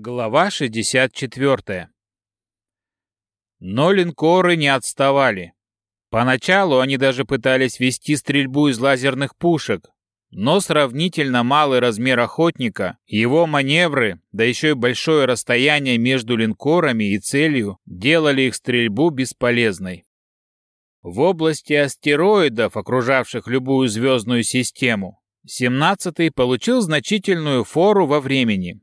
Глава 64. Но линкоры не отставали. Поначалу они даже пытались вести стрельбу из лазерных пушек, но сравнительно малый размер охотника, его маневры, да еще и большое расстояние между линкорами и целью делали их стрельбу бесполезной. В области астероидов, окружавших любую звездную систему, 17-й получил значительную фору во времени,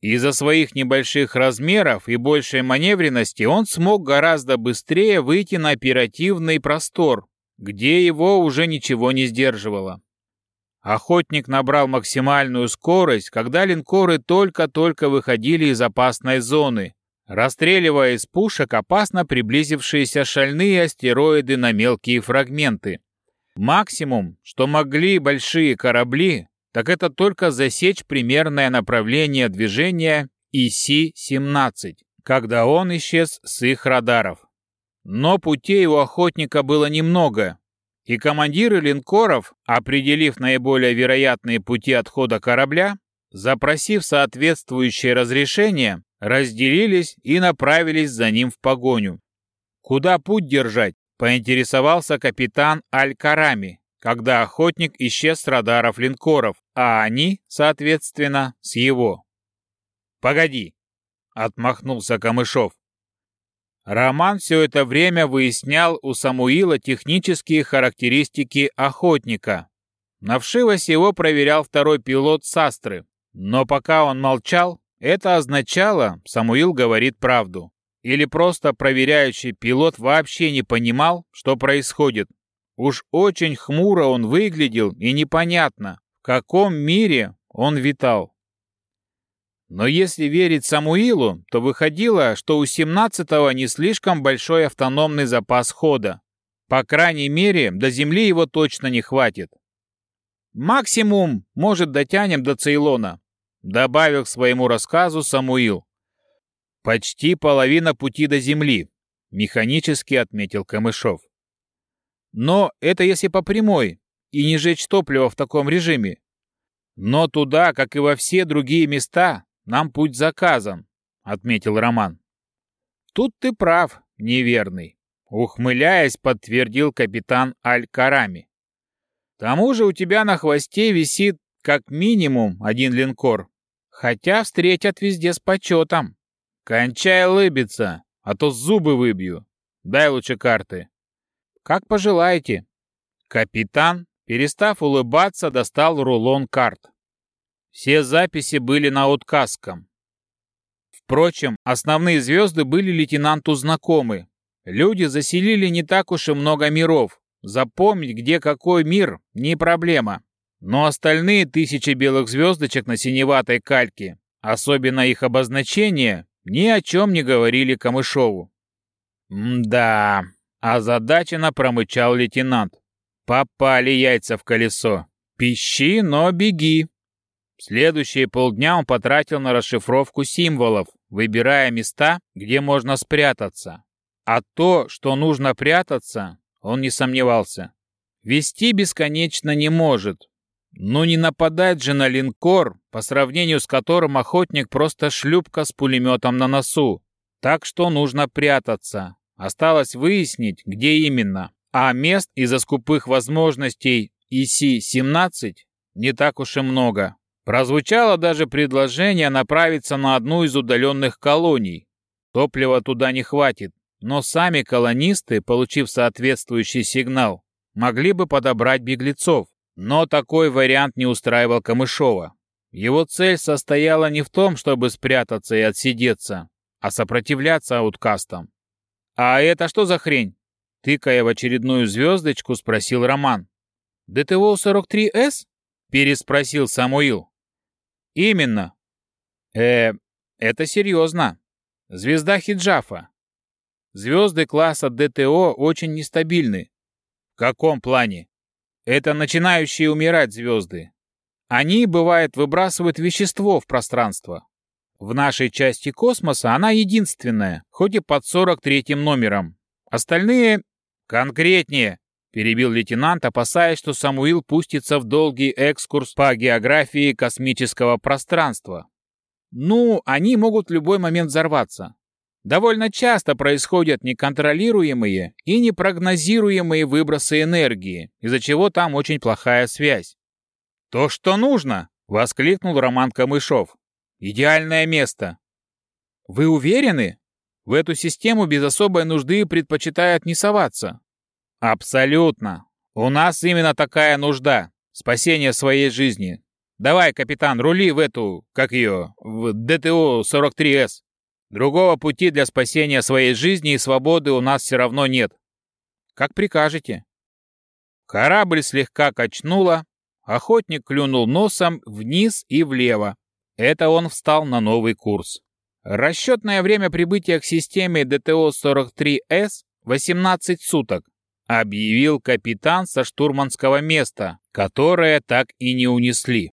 из-за своих небольших размеров и большей маневренности он смог гораздо быстрее выйти на оперативный простор, где его уже ничего не сдерживало. Охотник набрал максимальную скорость, когда линкоры только-только выходили из опасной зоны, расстреливая из пушек опасно приблизившиеся шальные астероиды на мелкие фрагменты. Максимум, что могли большие корабли, так это только засечь примерное направление движения ИС-17, когда он исчез с их радаров. Но путей у охотника было немного, и командиры линкоров, определив наиболее вероятные пути отхода корабля, запросив соответствующее разрешение, разделились и направились за ним в погоню. «Куда путь держать?» – поинтересовался капитан Аль-Карами, когда охотник исчез с радаров линкоров, а они, соответственно, с его. «Погоди!» — отмахнулся Камышов. Роман все это время выяснял у Самуила технические характеристики охотника. На вшивость его проверял второй пилот Састры, но пока он молчал, это означало, Самуил говорит правду. Или просто проверяющий пилот вообще не понимал, что происходит, Уж очень хмуро он выглядел, и непонятно, в каком мире он витал. Но если верить Самуилу, то выходило, что у 17-го не слишком большой автономный запас хода. По крайней мере, до Земли его точно не хватит. Максимум, может, дотянем до Цейлона, добавил к своему рассказу Самуил. Почти половина пути до Земли, механически отметил Камышов. Но это если по прямой и не жечь топливо в таком режиме. Но туда, как и во все другие места, нам путь заказан, отметил Роман. Тут ты прав, неверный, ухмыляясь, подтвердил капитан Аль-Карами. Тому же у тебя на хвосте висит как минимум один линкор, хотя встретят везде с почетом. Кончай лыбиться, а то зубы выбью. Дай лучше карты. Как пожелаете. Капитан, перестав улыбаться, достал рулон карт. Все записи были на откаском. Впрочем, основные звезды были лейтенанту знакомы. Люди заселили не так уж и много миров. Запомнить, где какой мир, не проблема. Но остальные тысячи белых звездочек на синеватой кальке, особенно их обозначение, ни о чем не говорили Камышову. «М-да», Озадаченно промычал лейтенант. Попали яйца в колесо. Пищи, но беги. Следующие полдня он потратил на расшифровку символов, выбирая места, где можно спрятаться. А то, что нужно прятаться, он не сомневался. Вести бесконечно не может. Но не нападать же на линкор, по сравнению с которым охотник просто шлюпка с пулеметом на носу. Так что нужно прятаться, Осталось выяснить, где именно. А мест из-за скупых возможностей ИС-17 не так уж и много. Прозвучало даже предложение направиться на одну из удаленных колоний. Топлива туда не хватит, но сами колонисты, получив соответствующий сигнал, могли бы подобрать беглецов. Но такой вариант не устраивал Камышова. Его цель состояла не в том, чтобы спрятаться и отсидеться, а сопротивляться ауткастам. «А это что за хрень?» Тыкая в очередную звездочку, спросил Роман. «ДТО-43С?» переспросил Самуил. «Именно». «Э, это серьезно. Звезда Хиджафа. Звезды класса ДТО очень нестабильны. В каком плане? Это начинающие умирать звезды. Они, бывает, выбрасывают вещество в пространство. В нашей части космоса она единственная, хоть и под 43-м номером. Остальные... Конкретнее, перебил лейтенант, опасаясь, что Самуил пустится в долгий экскурс по географии космического пространства. Ну, они могут в любой момент взорваться. Довольно часто происходят неконтролируемые и непрогнозируемые выбросы энергии, из-за чего там очень плохая связь. «То, что нужно!» — воскликнул Роман Камышов. «Идеальное место!» «Вы уверены? В эту систему без особой нужды предпочитают не соваться?» «Абсолютно! У нас именно такая нужда — спасение своей жизни. Давай, капитан, рули в эту, как ее, в ДТО-43С!» Другого пути для спасения своей жизни и свободы у нас все равно нет. Как прикажете. Корабль слегка качнуло, охотник клюнул носом вниз и влево. Это он встал на новый курс. Расчетное время прибытия к системе ДТО-43С 18 суток, объявил капитан со штурманского места, которое так и не унесли.